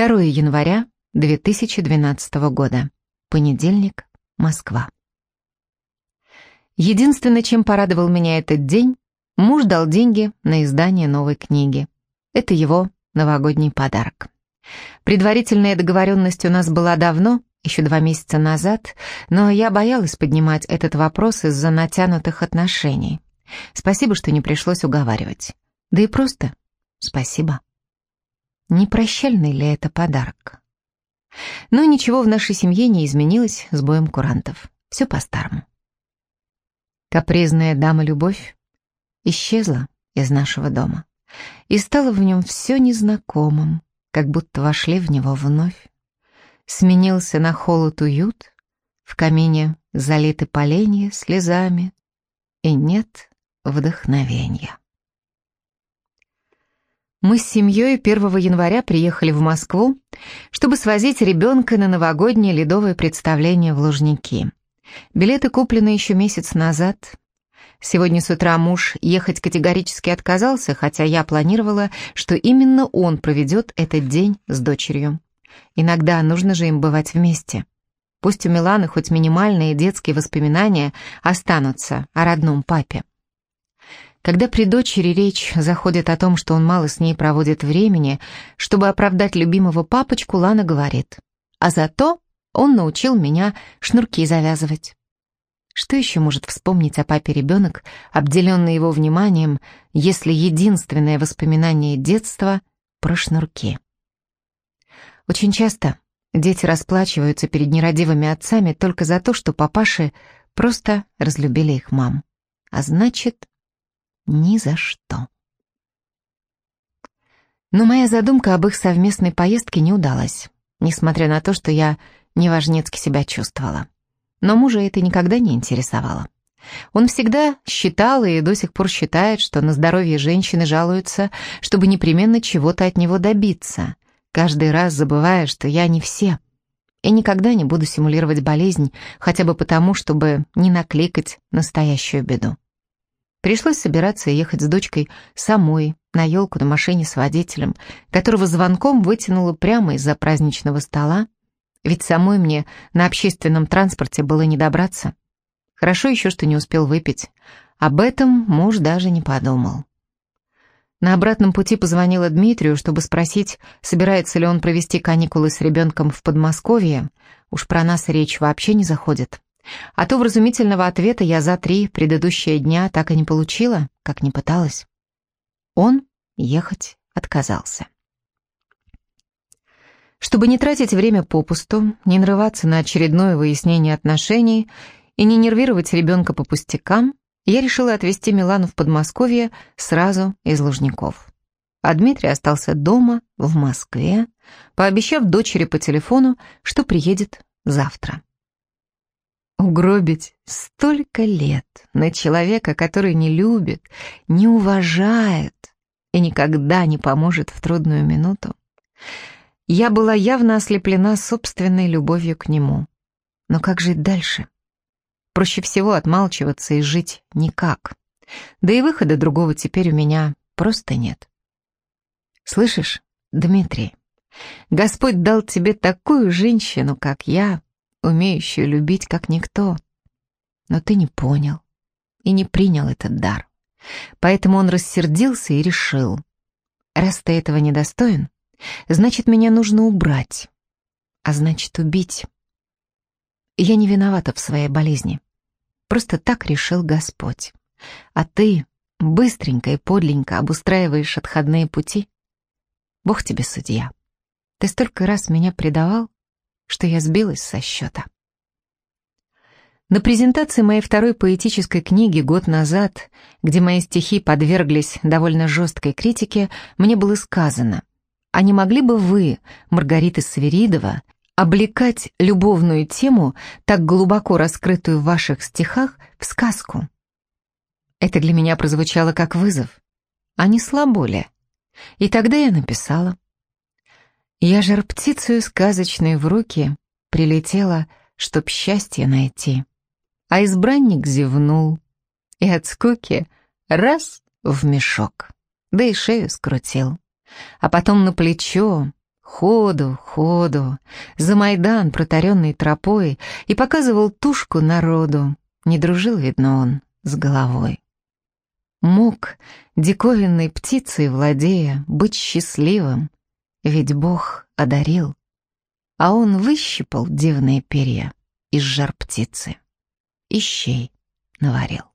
2 января 2012 года. Понедельник, Москва. Единственное, чем порадовал меня этот день, муж дал деньги на издание новой книги. Это его новогодний подарок. Предварительная договоренность у нас была давно, еще два месяца назад, но я боялась поднимать этот вопрос из-за натянутых отношений. Спасибо, что не пришлось уговаривать. Да и просто спасибо. Не прощальный ли это подарок? Но ничего в нашей семье не изменилось с боем курантов. Все по-старому. Капризная дама-любовь исчезла из нашего дома и стала в нем все незнакомым, как будто вошли в него вновь. Сменился на холод уют, в камине залиты поленья слезами, и нет вдохновения. Мы с семьей 1 января приехали в Москву, чтобы свозить ребенка на новогоднее ледовое представление в Лужники. Билеты куплены еще месяц назад. Сегодня с утра муж ехать категорически отказался, хотя я планировала, что именно он проведет этот день с дочерью. Иногда нужно же им бывать вместе. Пусть у Миланы хоть минимальные детские воспоминания останутся о родном папе. Когда при дочери речь заходит о том, что он мало с ней проводит времени, чтобы оправдать любимого папочку, Лана говорит, «А зато он научил меня шнурки завязывать». Что еще может вспомнить о папе ребенок, обделенный его вниманием, если единственное воспоминание детства про шнурки? Очень часто дети расплачиваются перед нерадивыми отцами только за то, что папаши просто разлюбили их мам. А значит, ни за что. Но моя задумка об их совместной поездке не удалась, несмотря на то, что я неважнецки себя чувствовала. Но мужа это никогда не интересовало. Он всегда считал и до сих пор считает, что на здоровье женщины жалуются, чтобы непременно чего-то от него добиться, каждый раз забывая, что я не все. И никогда не буду симулировать болезнь, хотя бы потому, чтобы не накликать настоящую беду. Пришлось собираться и ехать с дочкой самой на елку на машине с водителем, которого звонком вытянуло прямо из-за праздничного стола, ведь самой мне на общественном транспорте было не добраться. Хорошо еще, что не успел выпить. Об этом муж даже не подумал. На обратном пути позвонила Дмитрию, чтобы спросить, собирается ли он провести каникулы с ребенком в Подмосковье. Уж про нас речь вообще не заходит. А то вразумительного ответа я за три предыдущие дня так и не получила, как не пыталась. Он ехать отказался. Чтобы не тратить время попусту, не нарываться на очередное выяснение отношений и не нервировать ребенка по пустякам, я решила отвезти Милану в Подмосковье сразу из Лужников. А Дмитрий остался дома, в Москве, пообещав дочери по телефону, что приедет завтра. Угробить столько лет на человека, который не любит, не уважает и никогда не поможет в трудную минуту. Я была явно ослеплена собственной любовью к нему. Но как жить дальше? Проще всего отмалчиваться и жить никак. Да и выхода другого теперь у меня просто нет. Слышишь, Дмитрий, Господь дал тебе такую женщину, как я, умеющую любить как никто. Но ты не понял и не принял этот дар. Поэтому он рассердился и решил, раз ты этого недостоин, значит, меня нужно убрать, а значит, убить. Я не виновата в своей болезни. Просто так решил Господь. А ты быстренько и подленько обустраиваешь отходные пути. Бог тебе судья. Ты столько раз меня предавал, что я сбилась со счета. На презентации моей второй поэтической книги год назад, где мои стихи подверглись довольно жесткой критике, мне было сказано, а не могли бы вы, Маргарита Саверидова, облекать любовную тему, так глубоко раскрытую в ваших стихах, в сказку? Это для меня прозвучало как вызов, а не слабо ли? И тогда я написала. Я жар птицею сказочной в руки прилетела, чтоб счастье найти. А избранник зевнул и от скуки раз в мешок, да и шею скрутил. А потом на плечо Ходу, ходу, за Майдан, протаренный тропой, и показывал тушку народу. Не дружил, видно, он с головой. Мог, диковинной птицей владея, быть счастливым, ведь Бог одарил, а он выщипал дивные перья из жар птицы, и щей наварил.